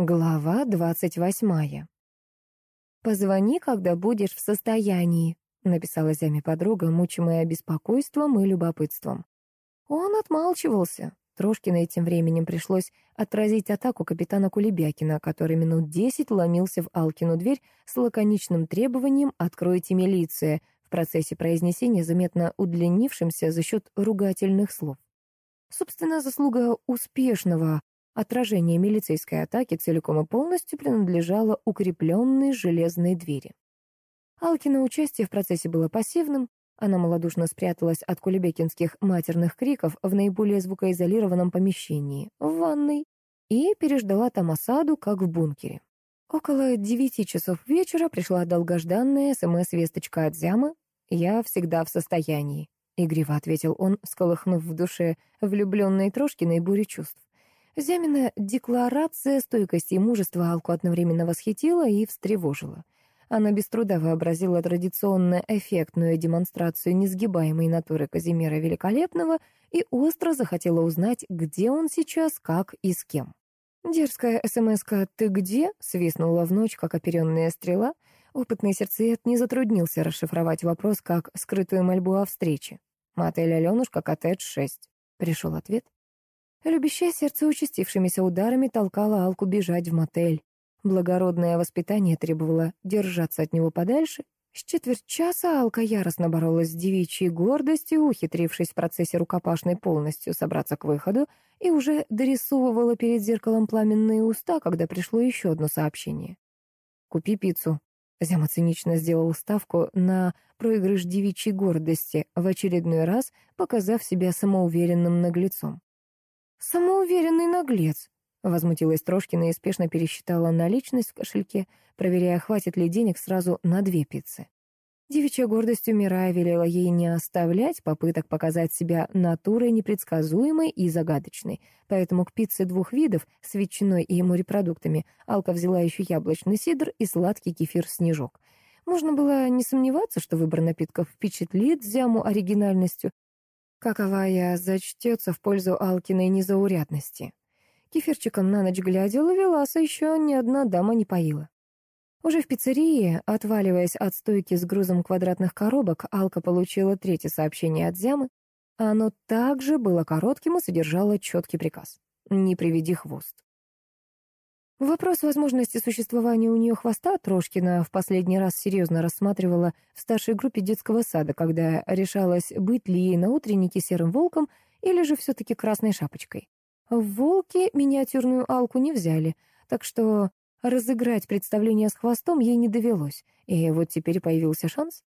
Глава двадцать восьмая. «Позвони, когда будешь в состоянии», — написала Зяме подруга, мучимая беспокойством и любопытством. Он отмалчивался. Трошкина этим временем пришлось отразить атаку капитана Кулебякина, который минут десять ломился в Алкину дверь с лаконичным требованием «откройте милиция», в процессе произнесения заметно удлинившимся за счет ругательных слов. Собственно, заслуга успешного Отражение милицейской атаки целиком и полностью принадлежало укрепленной железной двери. Алкина участие в процессе было пассивным, она малодушно спряталась от кулебекинских матерных криков в наиболее звукоизолированном помещении, в ванной, и переждала там осаду, как в бункере. Около девяти часов вечера пришла долгожданная СМС-весточка от Зямы «Я всегда в состоянии», — игриво ответил он, сколыхнув в душе влюбленной Трошкиной буре чувств. Зямина декларация стойкости и мужества Алку одновременно восхитила и встревожила. Она без труда вообразила традиционно эффектную демонстрацию несгибаемой натуры Казимира Великолепного и остро захотела узнать, где он сейчас, как и с кем. Дерзкая СМС-ка «Ты где?» свистнула в ночь, как оперенная стрела. Опытный сердцеед не затруднился расшифровать вопрос как скрытую мольбу о встрече. «Мотель Аленушка, коттедж 6». Пришел ответ. Любящее сердце участившимися ударами толкало Алку бежать в мотель. Благородное воспитание требовало держаться от него подальше. С четверть часа Алка яростно боролась с девичьей гордостью, ухитрившись в процессе рукопашной полностью собраться к выходу, и уже дорисовывала перед зеркалом пламенные уста, когда пришло еще одно сообщение. «Купи пиццу». Зяма цинично сделал ставку на проигрыш девичьей гордости, в очередной раз показав себя самоуверенным наглецом. «Самоуверенный наглец», — возмутилась Трошкина и спешно пересчитала наличность в кошельке, проверяя, хватит ли денег сразу на две пиццы. Девичья гордость, умирая, велела ей не оставлять попыток показать себя натурой непредсказуемой и загадочной. Поэтому к пицце двух видов с ветчиной и морепродуктами Алка взяла еще яблочный сидр и сладкий кефир-снежок. Можно было не сомневаться, что выбор напитков впечатлит Зяму оригинальностью, каковая зачтется в пользу Алкиной незаурядности. Кефирчиком на ночь глядя ловеласа еще ни одна дама не поила. Уже в пиццерии, отваливаясь от стойки с грузом квадратных коробок, Алка получила третье сообщение от Зямы. Оно также было коротким и содержало четкий приказ «Не приведи хвост». Вопрос возможности существования у нее хвоста Трошкина в последний раз серьезно рассматривала в старшей группе детского сада, когда решалась, быть ли ей на утреннике серым волком или же все-таки красной шапочкой. В волки миниатюрную алку не взяли, так что разыграть представление с хвостом ей не довелось, и вот теперь появился шанс.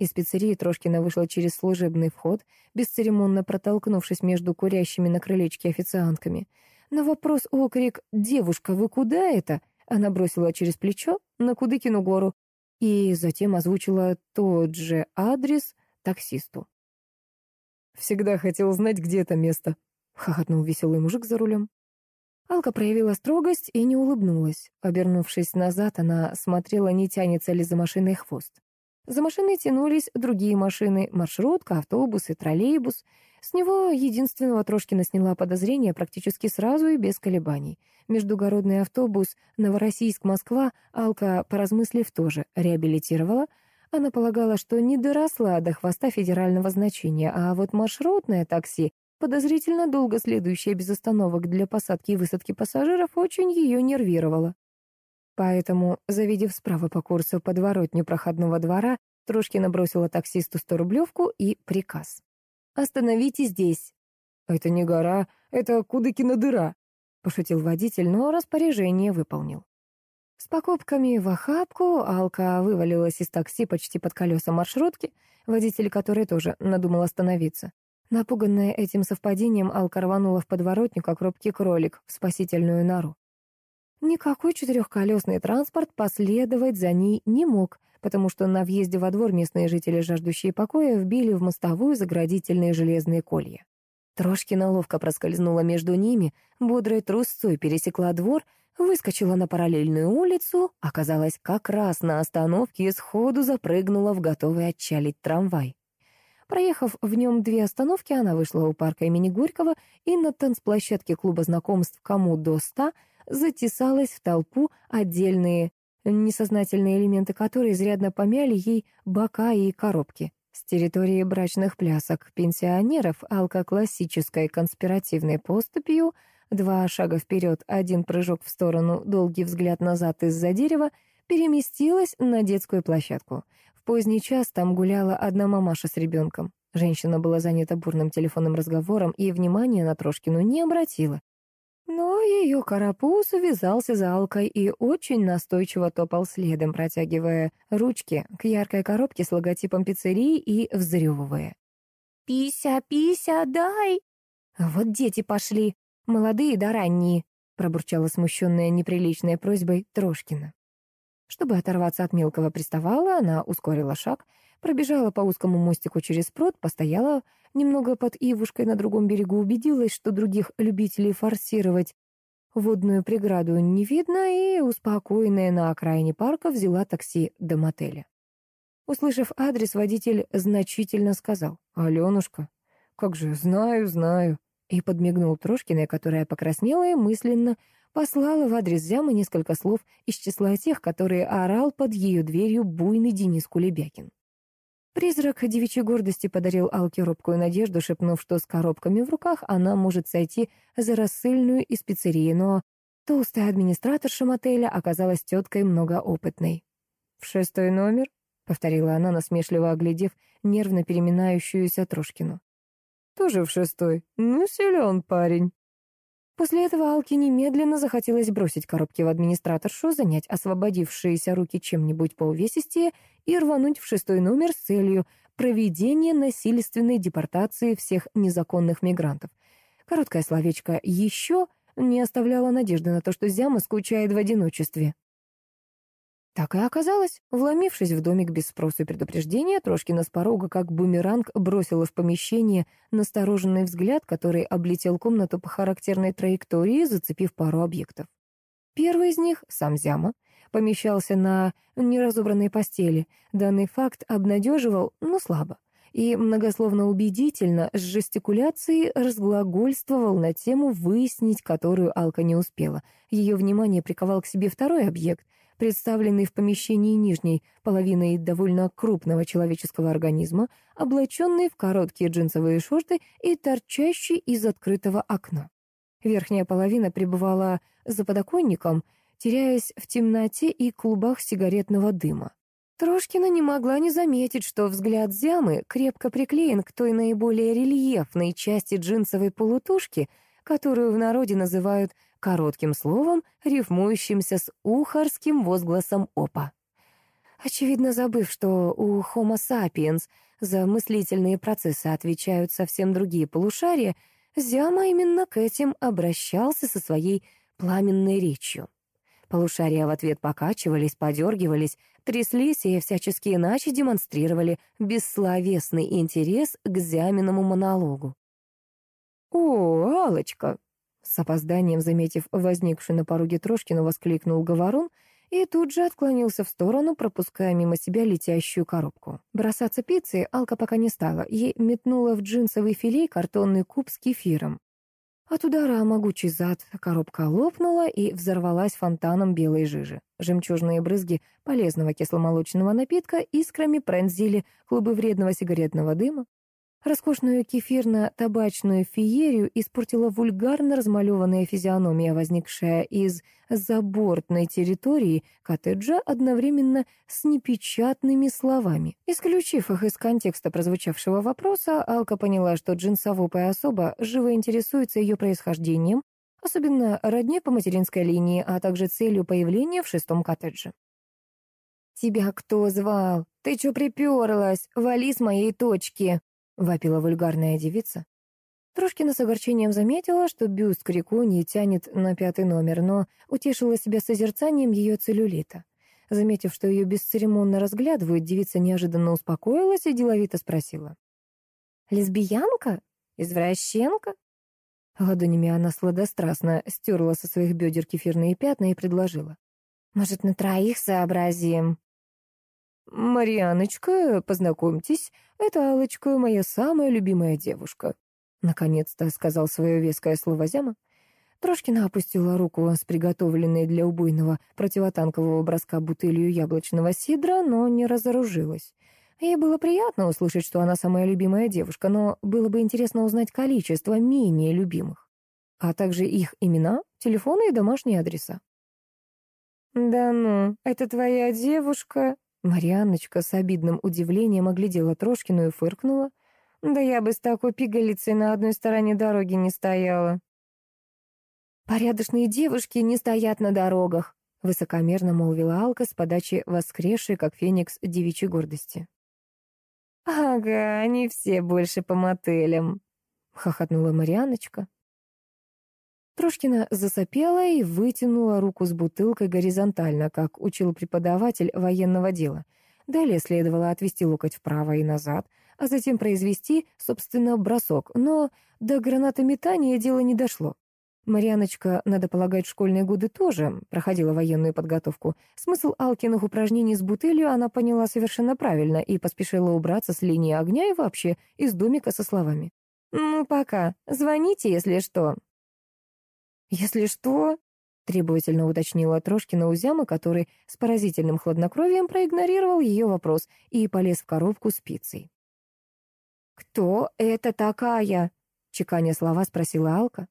Из пиццерии Трошкина вышла через служебный вход, бесцеремонно протолкнувшись между курящими на крылечке официантками — на вопрос окрик «Девушка, вы куда это?» она бросила через плечо на Кудыкину гору и затем озвучила тот же адрес таксисту. «Всегда хотел знать, где это место», — хохотнул веселый мужик за рулем. Алка проявила строгость и не улыбнулась. Обернувшись назад, она смотрела, не тянется ли за машиной хвост. За машиной тянулись другие машины — маршрутка, автобус и троллейбус — с него единственного Трошкина сняла подозрение практически сразу и без колебаний. Междугородный автобус Новороссийск-Москва Алка, поразмыслив, тоже реабилитировала. Она полагала, что не доросла до хвоста федерального значения, а вот маршрутное такси, подозрительно долго следующее без остановок для посадки и высадки пассажиров, очень ее нервировало. Поэтому, завидев справа по курсу подворотню проходного двора, Трошкина бросила таксисту сто рублевку и приказ. Остановите здесь». «Это не гора, это Кудыкина дыра», — пошутил водитель, но распоряжение выполнил. С покупками в охапку Алка вывалилась из такси почти под колеса маршрутки, водитель которой тоже надумал остановиться. Напуганная этим совпадением, Алка рванула в подворотню, как робкий кролик, в спасительную нору. Никакой четырехколесный транспорт последовать за ней не мог, потому что на въезде во двор местные жители, жаждущие покоя, вбили в мостовую заградительные железные колья. Трошкина ловко проскользнула между ними, бодрой трусцой пересекла двор, выскочила на параллельную улицу, оказалась как раз на остановке и сходу запрыгнула в готовый отчалить трамвай. Проехав в нем две остановки, она вышла у парка имени Горького и на танцплощадке клуба знакомств «Кому до ста» затесалась в толпу отдельные несознательные элементы которой изрядно помяли ей бока и коробки. С территории брачных плясок пенсионеров алкоклассической конспиративной поступью два шага вперед, один прыжок в сторону, долгий взгляд назад из-за дерева, переместилась на детскую площадку. В поздний час там гуляла одна мамаша с ребенком. Женщина была занята бурным телефонным разговором и внимания на Трошкину не обратила. Но ее карапуз увязался за Алкой и очень настойчиво топал следом, протягивая ручки к яркой коробке с логотипом пиццерии и взрёвывая. «Пися, пися, дай!» «Вот дети пошли, молодые да ранние», пробурчала смущенная неприличной просьбой Трошкина. Чтобы оторваться от мелкого приставала, она ускорила шаг, пробежала по узкому мостику через прод, постояла немного под ивушкой на другом берегу, убедилась, что других любителей форсировать водную преграду не видно, и, успокоенная на окраине парка, взяла такси до мотеля. Услышав адрес, водитель значительно сказал «Аленушка, как же, знаю, знаю», и подмигнул Трошкиной, которая покраснела и мысленно послала в адрес Зямы несколько слов из числа тех, которые орал под ее дверью буйный Денис Кулебякин. Призрак девичьей гордости подарил Алке робкую надежду, шепнув, что с коробками в руках она может сойти за рассыльную из пиццерии, но толстая администраторша мотеля оказалась теткой многоопытной. «В шестой номер?» — повторила она, насмешливо оглядев нервно переминающуюся Трошкину. «Тоже в шестой. Ну, силен парень». После этого Алке немедленно захотелось бросить коробки в администраторшу, занять освободившиеся руки чем-нибудь поувесистее и рвануть в шестой номер с целью проведения насильственной депортации всех незаконных мигрантов. Короткое словечко «еще» не оставляло надежды на то, что Зяма скучает в одиночестве. Так и оказалось. Вломившись в домик без спроса и предупреждения, Трошкина с порога, как бумеранг, бросила в помещение настороженный взгляд, который облетел комнату по характерной траектории, зацепив пару объектов. Первый из них, сам Зяма, помещался на неразобранной постели. Данный факт обнадеживал, но слабо. И многословно убедительно, с жестикуляцией разглагольствовал на тему, выяснить которую Алка не успела. Ее внимание приковал к себе второй объект — представленный в помещении нижней половиной довольно крупного человеческого организма, облаченный в короткие джинсовые шорты и торчащий из открытого окна. Верхняя половина пребывала за подоконником, теряясь в темноте и клубах сигаретного дыма. Трошкина не могла не заметить, что взгляд Зямы крепко приклеен к той наиболее рельефной части джинсовой полутушки, которую в народе называют коротким словом, рифмующимся с ухарским возгласом «опа». Очевидно, забыв, что у Homo sapiens за мыслительные процессы отвечают совсем другие полушария, Зяма именно к этим обращался со своей пламенной речью. Полушария в ответ покачивались, подергивались, тряслись и всячески иначе демонстрировали бессловесный интерес к Зяминому монологу. «О, алочка с опозданием, заметив возникшую на пороге Трошкину, воскликнул Говорун и тут же отклонился в сторону, пропуская мимо себя летящую коробку. Бросаться пиццей Алка пока не стала, ей метнула в джинсовый филей картонный куб с кефиром. От удара могучий зад коробка лопнула и взорвалась фонтаном белой жижи. Жемчужные брызги полезного кисломолочного напитка искрами пронзили клубы вредного сигаретного дыма. Роскошную кефирно-табачную феерию испортила вульгарно размалеванная физиономия, возникшая из забортной территории коттеджа одновременно с непечатными словами. Исключив их из контекста прозвучавшего вопроса, Алка поняла, что джинсовопая особа живо интересуется ее происхождением, особенно родне по материнской линии, а также целью появления в шестом коттедже. «Тебя кто звал? Ты чё приперлась? Вали с моей точки!» — вопила вульгарная девица. Трошкина с огорчением заметила, что бюст Крику не тянет на пятый номер, но утешила себя созерцанием ее целлюлита. Заметив, что ее бесцеремонно разглядывают, девица неожиданно успокоилась и деловито спросила. «Лесбиянка? Извращенка?» Ладонями она сладострастно стерла со своих бедер кефирные пятна и предложила. «Может, на троих сообразим?» «Марьяночка, познакомьтесь, это Алочка, моя самая любимая девушка», — наконец-то сказал свое веское слово Зяма. Трошкина опустила руку с приготовленной для убойного противотанкового броска бутылью яблочного сидра, но не разоружилась. Ей было приятно услышать, что она самая любимая девушка, но было бы интересно узнать количество менее любимых, а также их имена, телефоны и домашние адреса. «Да ну, это твоя девушка?» Марианночка с обидным удивлением оглядела Трошкину и фыркнула. «Да я бы с такой пигалицей на одной стороне дороги не стояла». «Порядочные девушки не стоят на дорогах», — высокомерно молвила Алка с подачи воскресшей, как феникс, девичьей гордости. «Ага, они все больше по мотелям», — хохотнула Марианочка. Трошкина засопела и вытянула руку с бутылкой горизонтально, как учил преподаватель военного дела. Далее следовало отвести локоть вправо и назад, а затем произвести, собственно, бросок, но до гранатометания дело не дошло. Марьяночка, надо полагать, в школьные годы тоже проходила военную подготовку. Смысл Алкиных упражнений с бутылью она поняла совершенно правильно и поспешила убраться с линии огня и вообще из домика со словами. «Ну, пока. Звоните, если что». «Если что?» — требовательно уточнила Трошкина у Зяма, который с поразительным хладнокровием проигнорировал ее вопрос и полез в коробку пиццей. «Кто это такая?» — чеканя слова спросила Алка.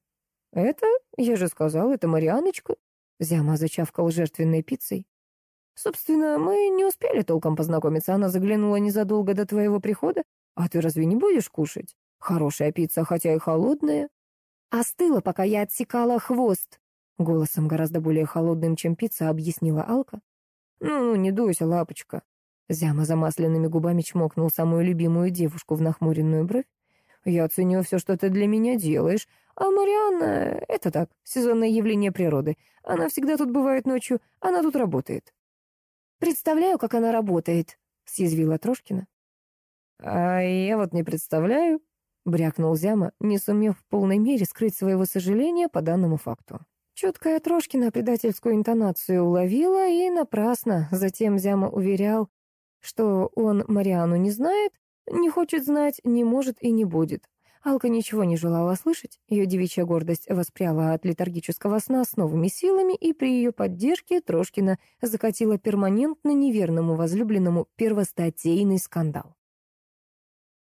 «Это, я же сказал, это Марианочка», — Зяма зачавкал жертвенной пиццей. «Собственно, мы не успели толком познакомиться. Она заглянула незадолго до твоего прихода. А ты разве не будешь кушать? Хорошая пицца, хотя и холодная». «Остыла, пока я отсекала хвост», — голосом гораздо более холодным, чем пицца, объяснила Алка. «Ну, не дуйся, лапочка». Зяма замасленными губами чмокнул самую любимую девушку в нахмуренную бровь. «Я ценю все, что ты для меня делаешь, а Марианна — это так, сезонное явление природы. Она всегда тут бывает ночью, она тут работает». «Представляю, как она работает», — съязвила Трошкина. «А я вот не представляю», — брякнул Зяма, не сумев в полной мере скрыть своего сожаления по данному факту. Чуткая Трошкина предательскую интонацию уловила и напрасно. Затем Зяма уверял, что он Мариану не знает, не хочет знать, не может и не будет. Алка ничего не желала слышать, ее девичья гордость воспряла от летаргического сна с новыми силами, и при ее поддержке Трошкина закатила перманентно неверному возлюбленному первостатейный скандал.